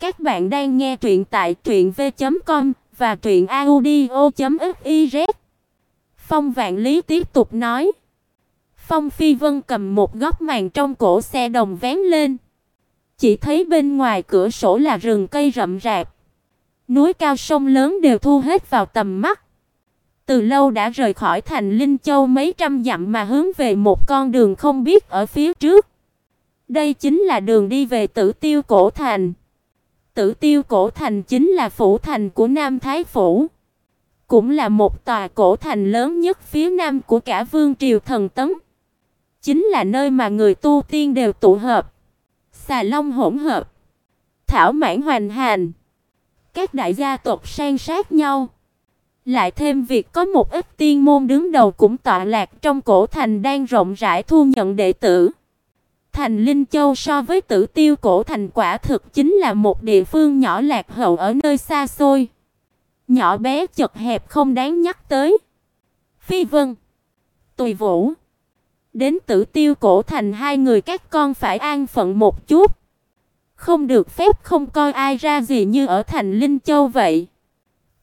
Các bạn đang nghe truyện tại truyệnv.com và truyệnaudio.fiz. Phong Vạn Lý tiếp tục nói. Phong Phi Vân cầm một góc màn trong cổ xe đồng vén lên. Chỉ thấy bên ngoài cửa sổ là rừng cây rậm rạp. Núi cao sông lớn đều thu hết vào tầm mắt. Từ lâu đã rời khỏi thành Linh Châu mấy trăm dặm mà hướng về một con đường không biết ở phía trước. Đây chính là đường đi về Tử Tiêu cổ thành. Tử Tiêu cổ thành chính là phủ thành của Nam Thái phủ, cũng là một tòa cổ thành lớn nhất phía nam của cả vương triều thần tấn. Chính là nơi mà người tu tiên đều tụ hợp. Xà Long hỗn hợp, thảo mãn hoành hành, các đại gia tộc san sát nhau. Lại thêm việc có một ít tiên môn đứng đầu cũng tọa lạc trong cổ thành đang rộng rãi thu nhận đệ tử. Thành Linh Châu so với Tử Tiêu cổ thành quả thực chính là một địa phương nhỏ lạc hậu ở nơi xa xôi. Nhỏ bé chật hẹp không đáng nhắc tới. Phi Vân, Tùy Vũ, đến Tử Tiêu cổ thành hai người các con phải an phận một chút. Không được phép không coi ai ra gì như ở thành Linh Châu vậy.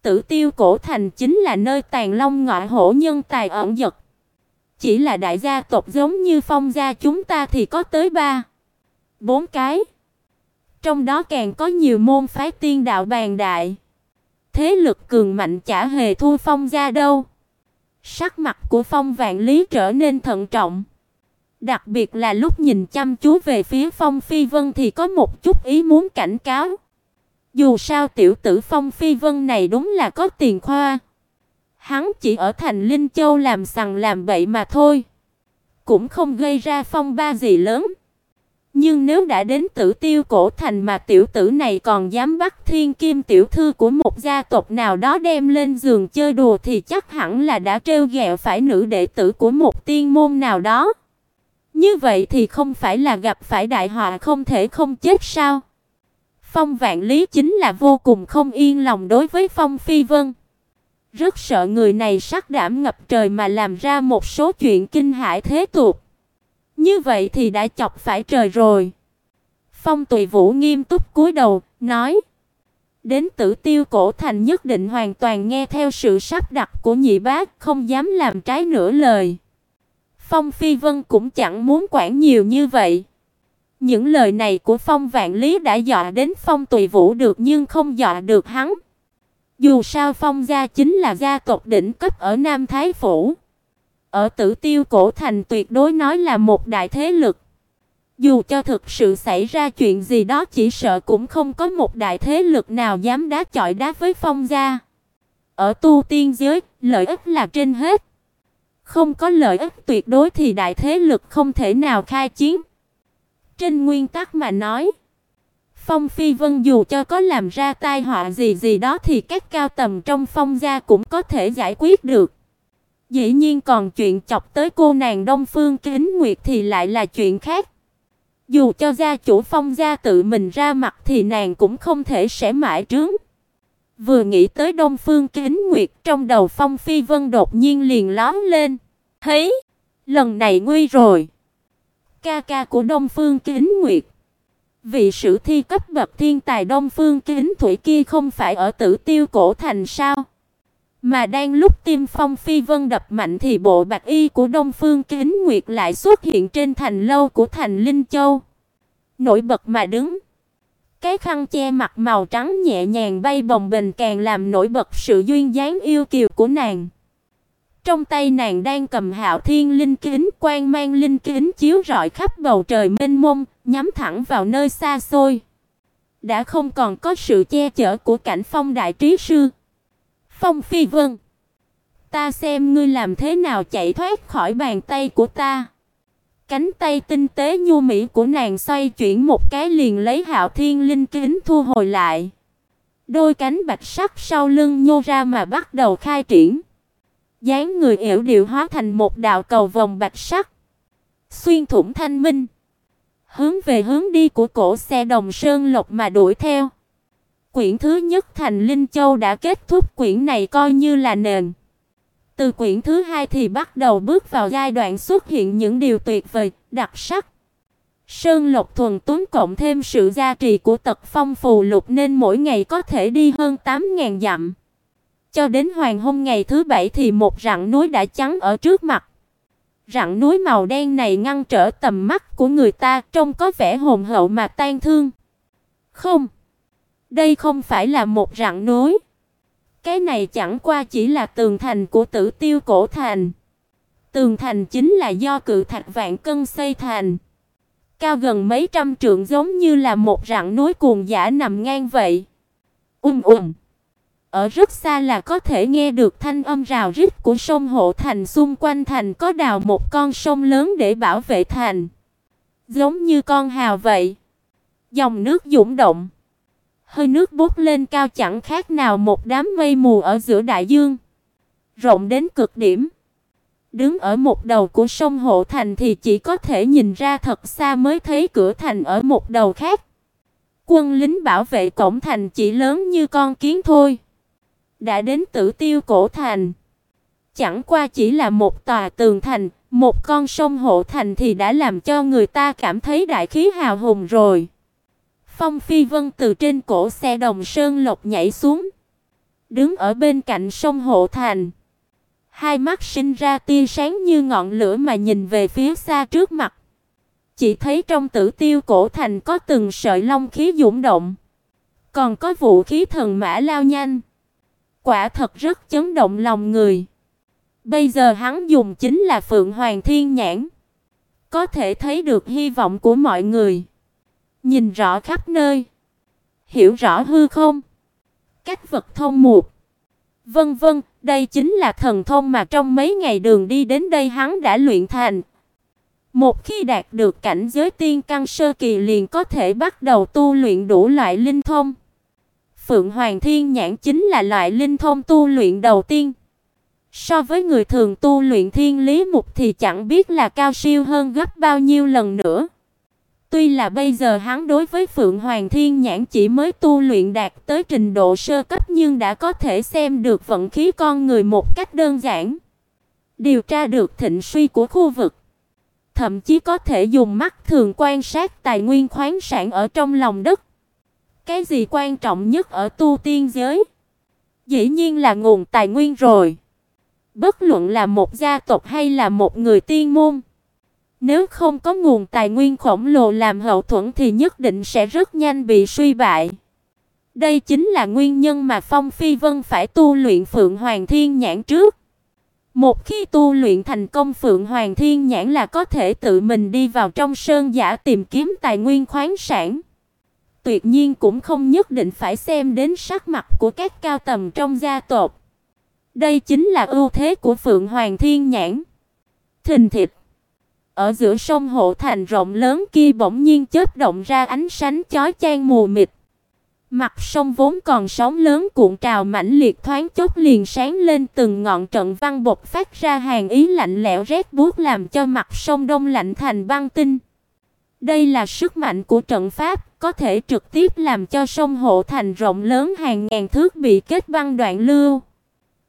Tử Tiêu cổ thành chính là nơi tàn long ngọa hổ nhân tài ẩn dật. Chỉ là đại gia tộc giống như Phong gia chúng ta thì có tới ba, bốn cái. Trong đó càng có nhiều môn phái tiên đạo bàn đại. Thế lực cường mạnh chả hề thua Phong gia đâu. Sắc mặt của Phong Vạn Lý trở nên thận trọng. Đặc biệt là lúc nhìn chăm chú về phía Phong Phi Vân thì có một chút ý muốn cảnh cáo. Dù sao tiểu tử Phong Phi Vân này đúng là có tiền khoa. Hắn chỉ ở thành Linh Châu làm sằng làm bậy mà thôi, cũng không gây ra phong ba gì lớn. Nhưng nếu đã đến Tử Tiêu cổ thành mà tiểu tử này còn dám bắt Thiên Kim tiểu thư của một gia tộc nào đó đem lên giường chơi đùa thì chắc hẳn là đã trêu ghẹo phải nữ đệ tử của một tiên môn nào đó. Như vậy thì không phải là gặp phải đại họa không thể không chết sao? Phong Vạn Lý chính là vô cùng không yên lòng đối với Phong Phi Vân. Rất sợ người này sắc đảm ngập trời mà làm ra một số chuyện kinh hãi thế tục. Như vậy thì đã chọc phải trời rồi. Phong Tùy Vũ nghiêm túc cúi đầu, nói: "Đến Tử Tiêu cổ thành nhất định hoàn toàn nghe theo sự sắp đặt của nhị bác, không dám làm trái nửa lời." Phong Phi Vân cũng chẳng muốn quản nhiều như vậy. Những lời này của Phong Vạn Lý đã dọa đến Phong Tùy Vũ được nhưng không dọa được hắn. Dù sao Phong gia chính là gia tộc đỉnh cấp ở Nam Thái phủ. Ở Tử Tiêu cổ thành tuyệt đối nói là một đại thế lực. Dù cho thực sự xảy ra chuyện gì đó chỉ sợ cũng không có một đại thế lực nào dám đá chọi đá với Phong gia. Ở tu tiên giới, lợi ích là trên hết. Không có lợi ích tuyệt đối thì đại thế lực không thể nào khai chiến. Trên nguyên tắc mà nói, Phong Phi Vân dù cho có làm ra tai họa gì gì đó thì các cao tầm trong Phong gia cũng có thể giải quyết được. Dĩ nhiên còn chuyện chọc tới cô nàng Đông Phương Kính Nguyệt thì lại là chuyện khác. Dù cho gia chủ Phong gia tự mình ra mặt thì nàng cũng không thể sẽ mãi trướng. Vừa nghĩ tới Đông Phương Kính Nguyệt, trong đầu Phong Phi Vân đột nhiên liền lóm lên. Thấy, lần này nguy rồi. Ca ca của Đông Phương Kính Nguyệt Vị sử thi cấp bậc thiên tài Đông Phương Kính Thủy kia không phải ở Tử Tiêu cổ thành sao? Mà đang lúc Tim Phong Phi Vân đập mạnh thì bộ bạc y của Đông Phương Kính Nguyệt lại xuất hiện trên thành lâu của thành Linh Châu. Nổi bật mà đứng. Cái khăn che mặt màu trắng nhẹ nhàng bay bồng bềnh càng làm nổi bật sự duyên dáng yêu kiều của nàng. Trong tay nàng đang cầm Hạo Thiên linh kính, quang mang linh kính chiếu rọi khắp bầu trời mênh mông, nhắm thẳng vào nơi xa xôi. Đã không còn có sự che chở của cảnh Phong đại trí sư. Phong Phi Vân, ta xem ngươi làm thế nào chạy thoát khỏi bàn tay của ta. Cánh tay tinh tế nhu mỹ của nàng xoay chuyển một cái liền lấy Hạo Thiên linh kính thu hồi lại. Đôi cánh bạch sắc sau lưng nhô ra mà bắt đầu khai triển dáng người yểu điệu hóa thành một đạo cầu vòng bạch sắc, xuyên thủng thanh minh, hướng về hướng đi của cổ xe Đồng Sơn Lộc mà đuổi theo. Quyển thứ nhất Thành Linh Châu đã kết thúc quyển này coi như là nền. Từ quyển thứ hai thì bắt đầu bước vào giai đoạn xuất hiện những điều tuyệt vời, đặc sắc. Sơn Lộc thuần túy cộng thêm sự gia trì của Tật Phong phù lục nên mỗi ngày có thể đi hơn 8000 dặm. Cho đến hoàng hôn ngày thứ bảy thì một rặng núi đã trắng ở trước mặt. Rặng núi màu đen này ngăn trở tầm mắt của người ta, trông có vẻ hồn hậu mà tan thương. Không, đây không phải là một rặng núi. Cái này chẳng qua chỉ là tường thành của Tử Tiêu cổ thành. Tường thành chính là do cự thạch vạn cân xây thành. Cao gần mấy trăm trượng giống như là một rặng núi cuồng dã nằm ngang vậy. Ùm um, ùm. Ở rất xa là có thể nghe được thanh âm rào rít của sông Hộ Thành xung quanh thành có đào một con sông lớn để bảo vệ thành. Giống như con hào vậy. Dòng nước dũng động. Hơi nước bốc lên cao chẳng khác nào một đám mây mù ở giữa đại dương. Rộng đến cực điểm. Đứng ở một đầu của sông Hộ Thành thì chỉ có thể nhìn ra thật xa mới thấy cửa thành ở một đầu khác. Quân lính bảo vệ cổng thành chỉ lớn như con kiến thôi. Đã đến Tử Tiêu cổ thành. Chẳng qua chỉ là một tòa tường thành, một con sông hộ thành thì đã làm cho người ta cảm thấy đại khí hào hùng rồi. Phong Phi Vân từ trên cổ xe đồng sơn lộc nhảy xuống, đứng ở bên cạnh sông hộ thành. Hai mắt sinh ra tia sáng như ngọn lửa mà nhìn về phía xa trước mặt. Chỉ thấy trong Tử Tiêu cổ thành có từng sợi long khí dũng động, còn có vũ khí thần mã lao nhanh. Quả thật rất chấn động lòng người. Bây giờ hắn dùng chính là Phượng Hoàng Thiên Nhãn, có thể thấy được hy vọng của mọi người. Nhìn rõ khắp nơi, hiểu rõ hư không, cách vật thông mục. Vân vân, đây chính là thần thông mà trong mấy ngày đường đi đến đây hắn đã luyện thành. Một khi đạt được cảnh giới tiên căn sơ kỳ liền có thể bắt đầu tu luyện đủ loại linh thông. Phượng Hoàng Thiên Nhãn chính là loại linh thông tu luyện đầu tiên. So với người thường tu luyện thiên lý mục thì chẳng biết là cao siêu hơn gấp bao nhiêu lần nữa. Tuy là bây giờ hắn đối với Phượng Hoàng Thiên Nhãn chỉ mới tu luyện đạt tới trình độ sơ cấp nhưng đã có thể xem được vận khí con người một cách đơn giản. Điều tra được thịnh suy của khu vực. Thậm chí có thể dùng mắt thường quan sát tài nguyên khoáng sản ở trong lòng đất. Cái gì quan trọng nhất ở tu tiên giới? Dĩ nhiên là nguồn tài nguyên rồi. Bất luận là một gia tộc hay là một người tiên môn, nếu không có nguồn tài nguyên khổng lồ làm hậu thuẫn thì nhất định sẽ rất nhanh bị suy bại. Đây chính là nguyên nhân mà Phong Phi Vân phải tu luyện Phượng Hoàng Thiên Nhãn trước. Một khi tu luyện thành công Phượng Hoàng Thiên Nhãn là có thể tự mình đi vào trong sơn giả tìm kiếm tài nguyên khoáng sản tuyệt nhiên cũng không nhất định phải xem đến sắc mặt của các cao tầng trong gia tộc. Đây chính là ưu thế của Phượng Hoàng Thiên Nhãn. Thình thịch. Ở giữa sông hộ thành rộng lớn kia bỗng nhiên chớp động ra ánh sáng chói chang mù mịt. Mặt sông vốn còn sóng lớn cuộn trào mãnh liệt thoáng chốc liền sáng lên từng ngọn trận văn bộc phát ra hàng ý lạnh lẽo rét buốt làm cho mặt sông đông lạnh thành băng tinh. Đây là sức mạnh của trận pháp, có thể trực tiếp làm cho sông hộ thành rộng lớn hàng ngàn thước bị kết băng đoạn lưu.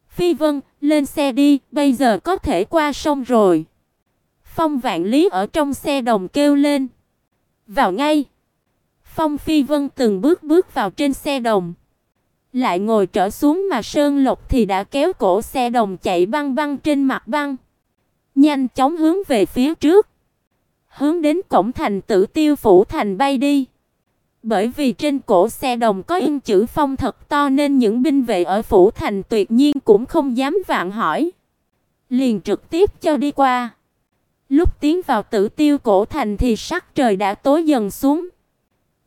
Phi Vân, lên xe đi, bây giờ có thể qua sông rồi. Phong Vạn Lý ở trong xe đồng kêu lên. Vào ngay. Phong Phi Vân từng bước bước vào trên xe đồng. Lại ngồi trở xuống mà Sơn Lộc thì đã kéo cổ xe đồng chạy băng băng trên mặt băng. Nhanh chóng hướng về phía trước hướng đến cổng thành Tử Tiêu phủ thành bay đi. Bởi vì trên cổ xe đồng có in chữ phong thật to nên những binh vệ ở phủ thành tuyệt nhiên cũng không dám vạn hỏi, liền trực tiếp cho đi qua. Lúc tiến vào Tử Tiêu cổ thành thì sắc trời đã tối dần xuống.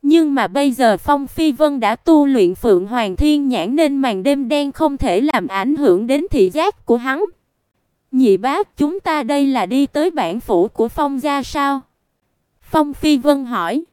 Nhưng mà bây giờ Phong Phi Vân đã tu luyện Phượng Hoàng Thiên Nhãn nên màn đêm đen không thể làm ảnh hưởng đến thị giác của hắn. Nhị bác, chúng ta đây là đi tới bản phủ của Phong gia sao? Phong Phi Vân hỏi.